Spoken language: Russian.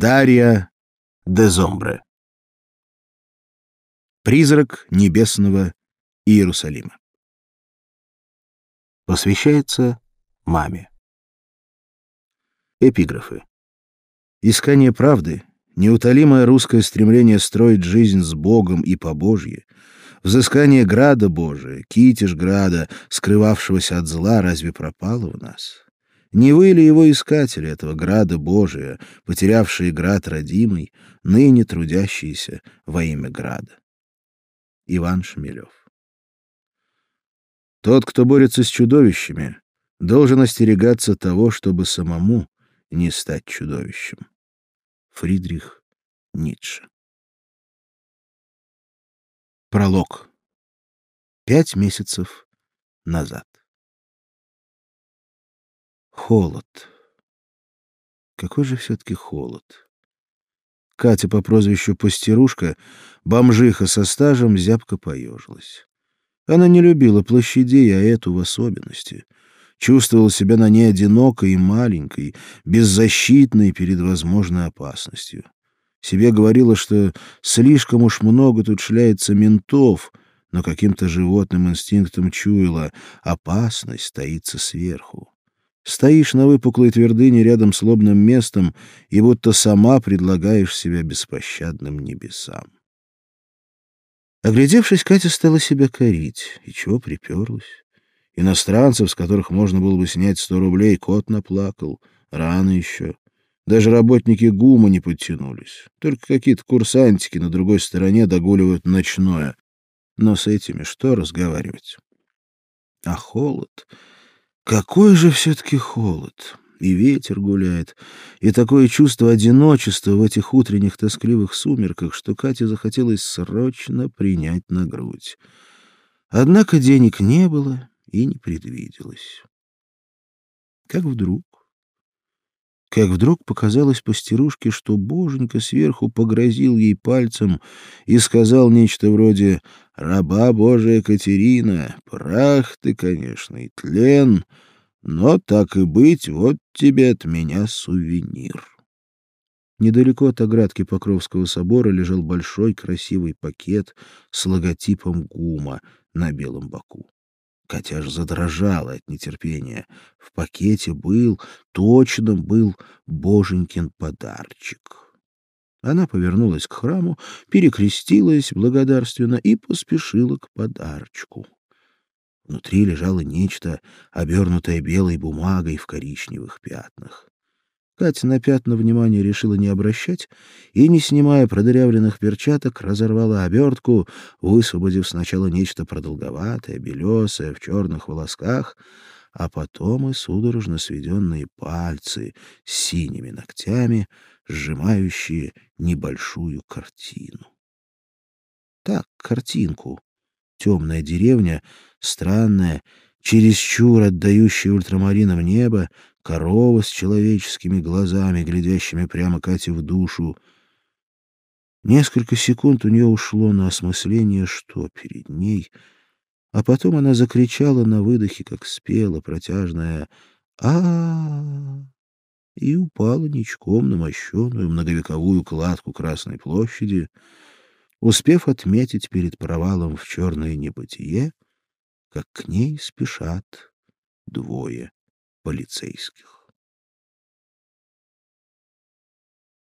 Дарья де Зомбре. Призрак небесного Иерусалима. Посвящается маме. Эпиграфы. Искание правды, неутолимое русское стремление строить жизнь с Богом и по Божье, взыскание града Божия, китеж града, скрывавшегося от зла, разве пропало в нас? Не вы ли его искатели, этого града Божия, потерявшие град родимый, ныне трудящиеся во имя града? Иван Шмелев Тот, кто борется с чудовищами, должен остерегаться того, чтобы самому не стать чудовищем. Фридрих Ницше Пролог. Пять месяцев назад. Холод. Какой же все-таки холод. Катя по прозвищу Пастерушка, бомжиха со стажем, зябко поежилась. Она не любила площадей, а эту в особенности. Чувствовала себя на ней одинокой и маленькой, беззащитной перед возможной опасностью. Себе говорила, что слишком уж много тут шляется ментов, но каким-то животным инстинктом чуяла, опасность стоится сверху. Стоишь на выпуклой твердыне рядом с лобным местом и будто сама предлагаешь себя беспощадным небесам. Оглядевшись, Катя стала себя корить. И чего приперлась? Иностранцев, с которых можно было бы снять сто рублей, кот наплакал. Рано еще. Даже работники ГУМа не подтянулись. Только какие-то курсантики на другой стороне догуливают ночное. Но с этими что разговаривать? А холод... Какой же все-таки холод! И ветер гуляет, и такое чувство одиночества в этих утренних тоскливых сумерках, что Кате захотелось срочно принять на грудь. Однако денег не было и не предвиделось. Как вдруг как вдруг показалось пастерушке, что боженька сверху погрозил ей пальцем и сказал нечто вроде «Раба Божия Катерина, прах ты, конечно, и тлен, но так и быть, вот тебе от меня сувенир». Недалеко от оградки Покровского собора лежал большой красивый пакет с логотипом ГУМа на белом боку. Катя аж задрожала от нетерпения. В пакете был, точно был боженькин подарчик. Она повернулась к храму, перекрестилась благодарственно и поспешила к подарчику. Внутри лежало нечто, обернутое белой бумагой в коричневых пятнах. Катя на пятна внимания решила не обращать и, не снимая продырявленных перчаток, разорвала обертку, высвободив сначала нечто продолговатое, белесое, в черных волосках, а потом и судорожно сведенные пальцы с синими ногтями, сжимающие небольшую картину. Так, картинку. Темная деревня, странная, чересчур отдающая ультрамарином небо, корова с человеческими глазами, глядящими прямо Кате в душу. Несколько секунд у нее ушло на осмысление, что перед ней, а потом она закричала на выдохе, как спела протяжная а, и упала ничком на мощеную многовековую кладку Красной площади, успев отметить перед провалом в черное небытие, как к ней спешат двое полицейских.